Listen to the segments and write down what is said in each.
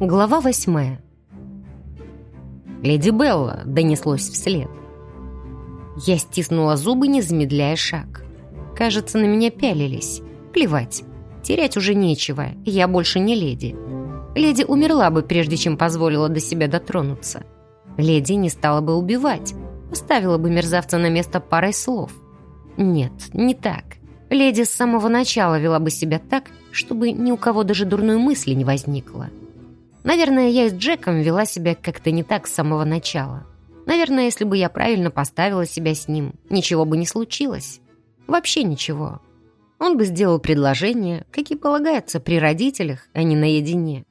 Глава восьмая. «Леди Белла!» — донеслось вслед. Я стиснула зубы, не замедляя шаг. Кажется, на меня пялились. Плевать. Терять уже нечего, я больше не леди. Леди умерла бы, прежде чем позволила до себя дотронуться. Леди не стала бы убивать, поставила бы мерзавца на место парой слов. Нет, не так. Леди с самого начала вела бы себя так, чтобы ни у кого даже дурной мысли не возникло. Наверное, я с Джеком вела себя как-то не так с самого начала. Наверное, если бы я правильно поставила себя с ним, ничего бы не случилось. Вообще ничего. Он бы сделал предложение, какие полагается при родителях, а не наедине.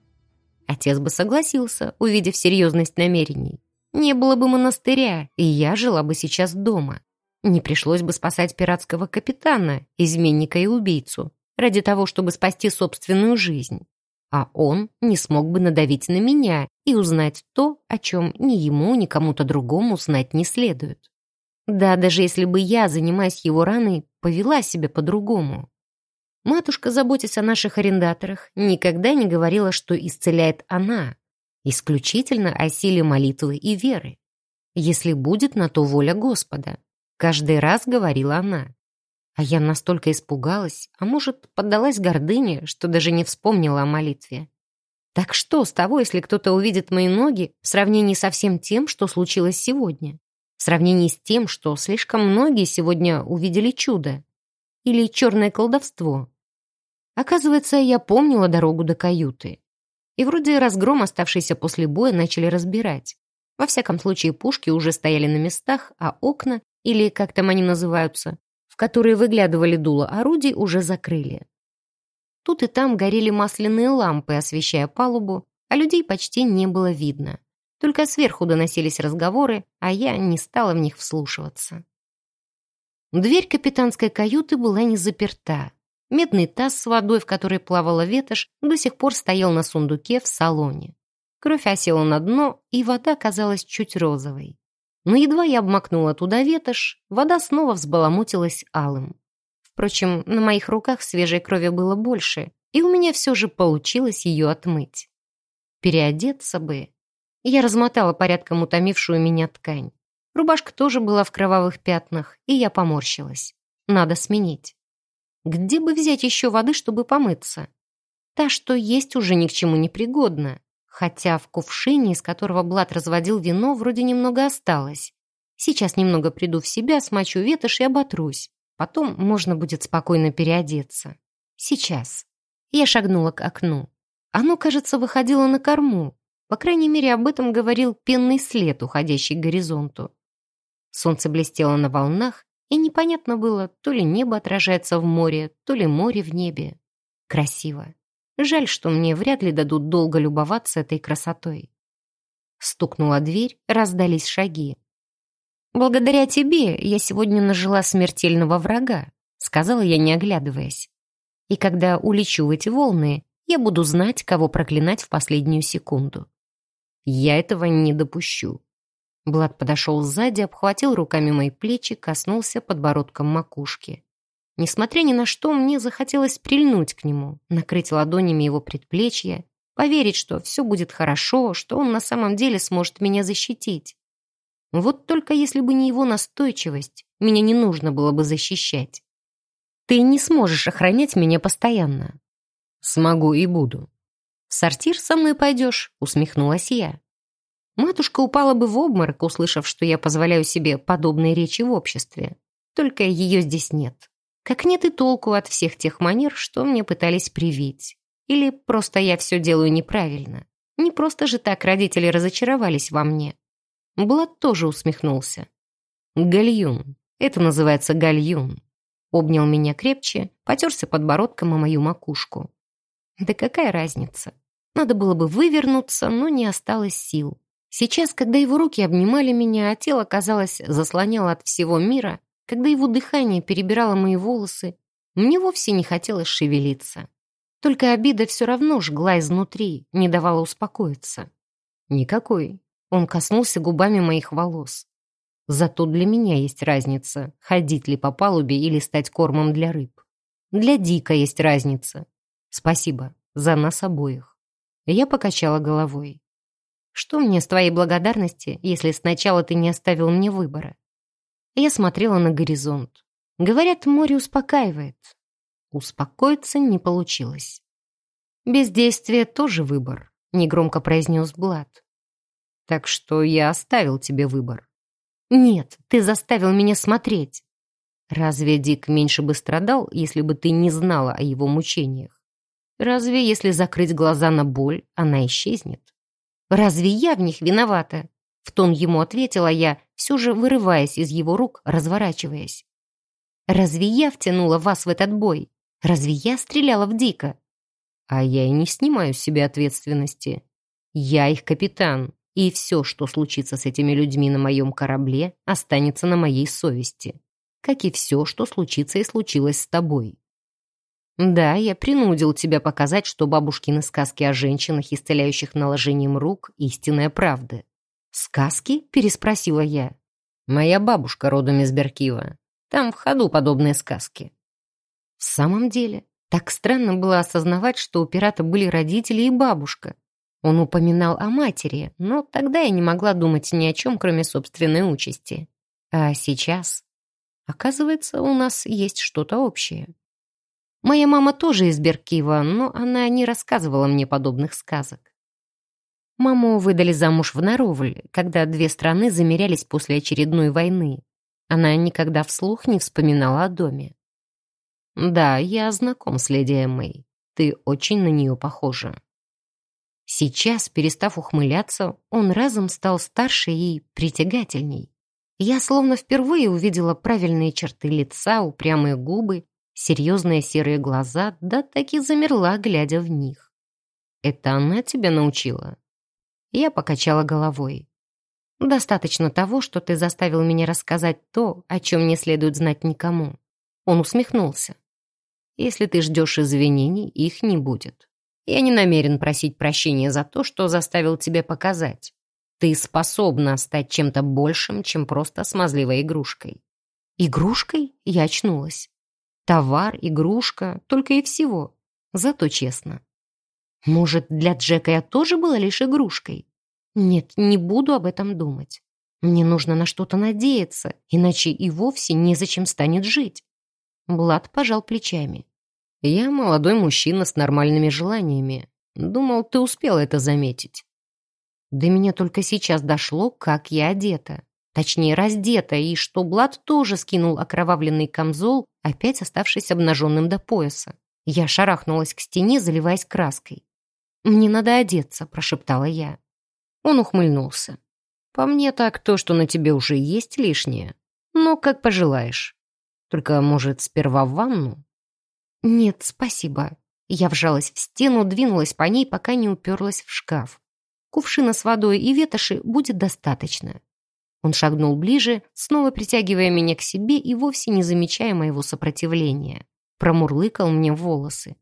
Отец бы согласился, увидев серьезность намерений. Не было бы монастыря, и я жила бы сейчас дома. Не пришлось бы спасать пиратского капитана, изменника и убийцу, ради того, чтобы спасти собственную жизнь а он не смог бы надавить на меня и узнать то, о чем ни ему, ни кому-то другому знать не следует. Да, даже если бы я, занимаясь его раной, повела себя по-другому. Матушка, заботясь о наших арендаторах, никогда не говорила, что исцеляет она, исключительно о силе молитвы и веры. Если будет на то воля Господа. Каждый раз говорила она. А я настолько испугалась, а может, поддалась гордыне, что даже не вспомнила о молитве. Так что с того, если кто-то увидит мои ноги в сравнении со всем тем, что случилось сегодня? В сравнении с тем, что слишком многие сегодня увидели чудо? Или черное колдовство? Оказывается, я помнила дорогу до каюты. И вроде разгром, оставшийся после боя, начали разбирать. Во всяком случае, пушки уже стояли на местах, а окна, или как там они называются, которые выглядывали дуло орудий, уже закрыли. Тут и там горели масляные лампы, освещая палубу, а людей почти не было видно. Только сверху доносились разговоры, а я не стала в них вслушиваться. Дверь капитанской каюты была не заперта. Медный таз с водой, в которой плавала ветошь, до сих пор стоял на сундуке в салоне. Кровь осела на дно, и вода казалась чуть розовой. Но едва я обмакнула туда ветошь, вода снова взбаламутилась алым. Впрочем, на моих руках свежей крови было больше, и у меня все же получилось ее отмыть. Переодеться бы. Я размотала порядком утомившую меня ткань. Рубашка тоже была в кровавых пятнах, и я поморщилась. Надо сменить. Где бы взять еще воды, чтобы помыться? Та, что есть, уже ни к чему не пригодна хотя в кувшине, из которого Блад разводил вино, вроде немного осталось. Сейчас немного приду в себя, смочу ветошь и оботрусь. Потом можно будет спокойно переодеться. Сейчас. Я шагнула к окну. Оно, кажется, выходило на корму. По крайней мере, об этом говорил пенный след, уходящий к горизонту. Солнце блестело на волнах, и непонятно было, то ли небо отражается в море, то ли море в небе. Красиво. Жаль, что мне вряд ли дадут долго любоваться этой красотой. Стукнула дверь, раздались шаги. «Благодаря тебе я сегодня нажила смертельного врага», сказала я, не оглядываясь. «И когда улечу в эти волны, я буду знать, кого проклинать в последнюю секунду». «Я этого не допущу». Блад подошел сзади, обхватил руками мои плечи, коснулся подбородком макушки. Несмотря ни на что, мне захотелось прильнуть к нему, накрыть ладонями его предплечья, поверить, что все будет хорошо, что он на самом деле сможет меня защитить. Вот только если бы не его настойчивость, меня не нужно было бы защищать. Ты не сможешь охранять меня постоянно. Смогу и буду. В сортир со мной пойдешь, усмехнулась я. Матушка упала бы в обморок, услышав, что я позволяю себе подобные речи в обществе. Только ее здесь нет. Как нет и толку от всех тех манер, что мне пытались привить. Или просто я все делаю неправильно. Не просто же так родители разочаровались во мне. Блад тоже усмехнулся. «Гальюн. Это называется гальюн». Обнял меня крепче, потерся подбородком о мою макушку. Да какая разница? Надо было бы вывернуться, но не осталось сил. Сейчас, когда его руки обнимали меня, а тело, казалось, заслоняло от всего мира, когда его дыхание перебирало мои волосы, мне вовсе не хотелось шевелиться. Только обида все равно жгла изнутри, не давала успокоиться. Никакой. Он коснулся губами моих волос. Зато для меня есть разница, ходить ли по палубе или стать кормом для рыб. Для Дика есть разница. Спасибо за нас обоих. Я покачала головой. Что мне с твоей благодарности, если сначала ты не оставил мне выбора? Я смотрела на горизонт. Говорят, море успокаивает. Успокоиться не получилось. Бездействие тоже выбор, негромко произнес Блад. Так что я оставил тебе выбор. Нет, ты заставил меня смотреть. Разве Дик меньше бы страдал, если бы ты не знала о его мучениях? Разве если закрыть глаза на боль, она исчезнет? Разве я в них виновата? В тон ему ответила я, все же вырываясь из его рук, разворачиваясь. Разве я втянула вас в этот бой? Разве я стреляла в Дика? А я и не снимаю с себя ответственности. Я их капитан, и все, что случится с этими людьми на моем корабле, останется на моей совести. Как и все, что случится и случилось с тобой. Да, я принудил тебя показать, что бабушкины сказки о женщинах, исцеляющих наложением рук, истинная правда. «Сказки?» — переспросила я. «Моя бабушка родом из Беркива. Там в ходу подобные сказки». В самом деле, так странно было осознавать, что у пирата были родители и бабушка. Он упоминал о матери, но тогда я не могла думать ни о чем, кроме собственной участи. А сейчас, оказывается, у нас есть что-то общее. Моя мама тоже из Беркива, но она не рассказывала мне подобных сказок. Маму выдали замуж в Наровль, когда две страны замерялись после очередной войны. Она никогда вслух не вспоминала о доме. «Да, я знаком с леди Эммой. Ты очень на нее похожа». Сейчас, перестав ухмыляться, он разом стал старше и притягательней. Я словно впервые увидела правильные черты лица, упрямые губы серьезные серые глаза, да так и замерла, глядя в них. «Это она тебя научила?» Я покачала головой. «Достаточно того, что ты заставил меня рассказать то, о чем не следует знать никому». Он усмехнулся. «Если ты ждешь извинений, их не будет. Я не намерен просить прощения за то, что заставил тебя показать. Ты способна стать чем-то большим, чем просто смазливой игрушкой». «Игрушкой?» Я очнулась. Товар, игрушка, только и всего. Зато честно. Может, для Джека я тоже была лишь игрушкой? Нет, не буду об этом думать. Мне нужно на что-то надеяться, иначе и вовсе незачем станет жить. Блад пожал плечами. Я молодой мужчина с нормальными желаниями. Думал, ты успел это заметить. До меня только сейчас дошло, как я одета. Точнее, раздета, и что Блад тоже скинул окровавленный камзол, опять оставшись обнаженным до пояса. Я шарахнулась к стене, заливаясь краской. «Мне надо одеться», — прошептала я. Он ухмыльнулся. «По мне так то, что на тебе уже есть лишнее. Но как пожелаешь. Только, может, сперва в ванну?» «Нет, спасибо». Я вжалась в стену, двинулась по ней, пока не уперлась в шкаф. Кувшина с водой и ветоши будет достаточно. Он шагнул ближе, снова притягивая меня к себе и вовсе не замечая моего сопротивления. Промурлыкал мне волосы.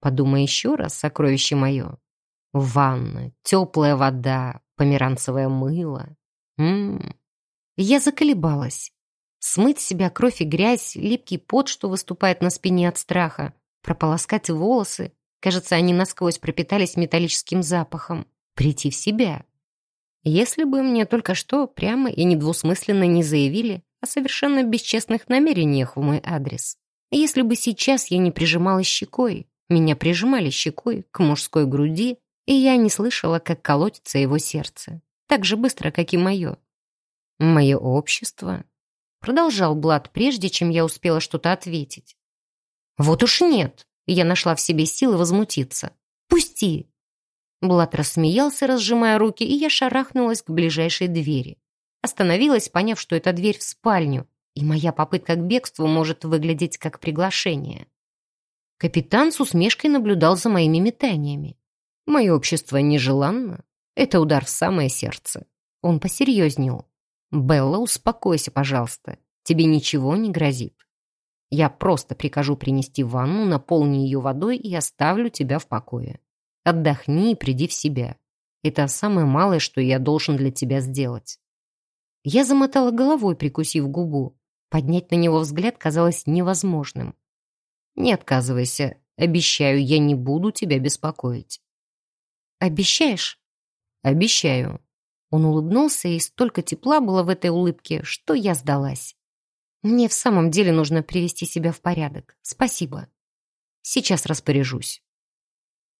Подумай еще раз, сокровище мое. Ванна, теплая вода, померанцевое мыло. Ммм. Я заколебалась. Смыть себя кровь и грязь, липкий пот, что выступает на спине от страха, прополоскать волосы. Кажется, они насквозь пропитались металлическим запахом. Прийти в себя. Если бы мне только что прямо и недвусмысленно не заявили о совершенно бесчестных намерениях в мой адрес. Если бы сейчас я не прижималась щекой, меня прижимали щекой к мужской груди, и я не слышала, как колотится его сердце. Так же быстро, как и мое. Мое общество. Продолжал Блад, прежде чем я успела что-то ответить. Вот уж нет. Я нашла в себе силы возмутиться. «Пусти! Блад рассмеялся, разжимая руки, и я шарахнулась к ближайшей двери. Остановилась, поняв, что это дверь в спальню, и моя попытка к бегству может выглядеть как приглашение. Капитан с усмешкой наблюдал за моими метаниями. Мое общество нежеланно. Это удар в самое сердце. Он посерьезнел. «Белла, успокойся, пожалуйста. Тебе ничего не грозит. Я просто прикажу принести ванну, наполни ее водой и оставлю тебя в покое. Отдохни и приди в себя. Это самое малое, что я должен для тебя сделать». Я замотала головой, прикусив губу. Поднять на него взгляд казалось невозможным. «Не отказывайся. Обещаю, я не буду тебя беспокоить». Обещаешь?» «Обещаю». Он улыбнулся, и столько тепла было в этой улыбке, что я сдалась. «Мне в самом деле нужно привести себя в порядок. Спасибо. Сейчас распоряжусь».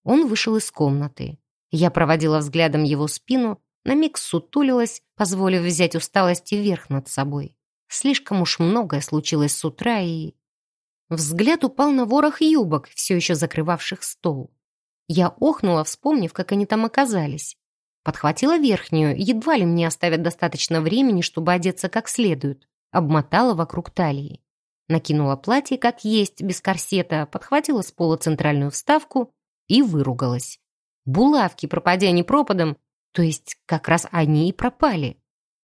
Он вышел из комнаты. Я проводила взглядом его спину, на миг сутулилась, позволив взять усталость вверх над собой. Слишком уж многое случилось с утра, и... Взгляд упал на ворох юбок, все еще закрывавших стол. Я охнула, вспомнив, как они там оказались. Подхватила верхнюю, едва ли мне оставят достаточно времени, чтобы одеться как следует. Обмотала вокруг талии. Накинула платье как есть, без корсета, подхватила с пола центральную вставку и выругалась. Булавки, пропадя не пропадом, то есть как раз они и пропали.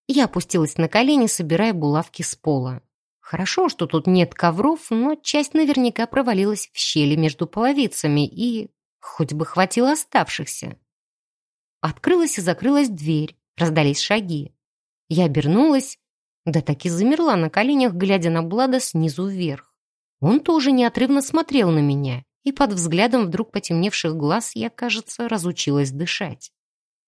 Я опустилась на колени, собирая булавки с пола. Хорошо, что тут нет ковров, но часть наверняка провалилась в щели между половицами, и хоть бы хватило оставшихся. Открылась и закрылась дверь, раздались шаги. Я обернулась, да так и замерла на коленях, глядя на Блада снизу вверх. Он тоже неотрывно смотрел на меня, и под взглядом вдруг потемневших глаз я, кажется, разучилась дышать.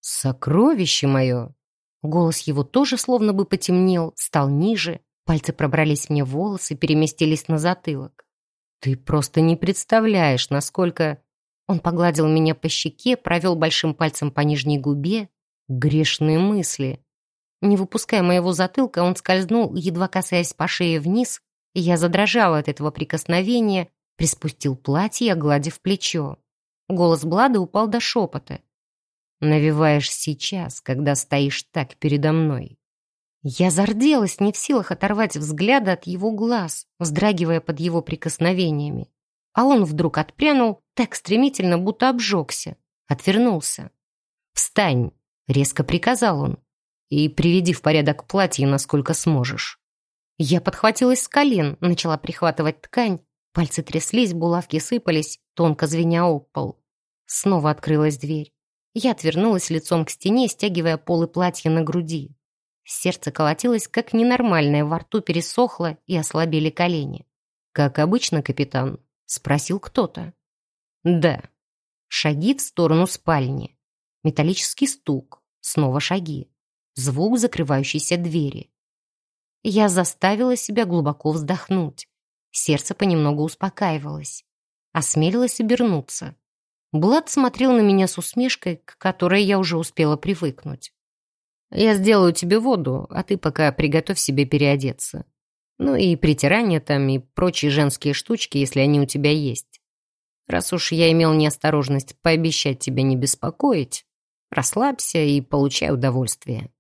«Сокровище мое!» Голос его тоже словно бы потемнел, стал ниже, пальцы пробрались мне в волосы, переместились на затылок. «Ты просто не представляешь, насколько...» Он погладил меня по щеке, провел большим пальцем по нижней губе. Грешные мысли. Не выпуская моего затылка, он скользнул, едва касаясь по шее вниз, я задрожала от этого прикосновения, Приспустил платье, огладив плечо. Голос Блада упал до шепота. «Навиваешь сейчас, когда стоишь так передо мной». Я зарделась, не в силах оторвать взгляда от его глаз, вздрагивая под его прикосновениями. А он вдруг отпрянул так стремительно, будто обжегся. Отвернулся. «Встань!» — резко приказал он. «И приведи в порядок платье, насколько сможешь». Я подхватилась с колен, начала прихватывать ткань, Пальцы тряслись, булавки сыпались, тонко звеня об пол. Снова открылась дверь. Я отвернулась лицом к стене, стягивая полы платья на груди. Сердце колотилось, как ненормальное, во рту пересохло и ослабели колени. «Как обычно, капитан?» — спросил кто-то. «Да». Шаги в сторону спальни. Металлический стук. Снова шаги. Звук закрывающейся двери. Я заставила себя глубоко вздохнуть. Сердце понемногу успокаивалось. Осмелилась обернуться. Блад смотрел на меня с усмешкой, к которой я уже успела привыкнуть. «Я сделаю тебе воду, а ты пока приготовь себе переодеться. Ну и притирание там, и прочие женские штучки, если они у тебя есть. Раз уж я имел неосторожность пообещать тебя не беспокоить, расслабься и получай удовольствие».